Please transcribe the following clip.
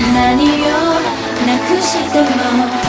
何をなくしても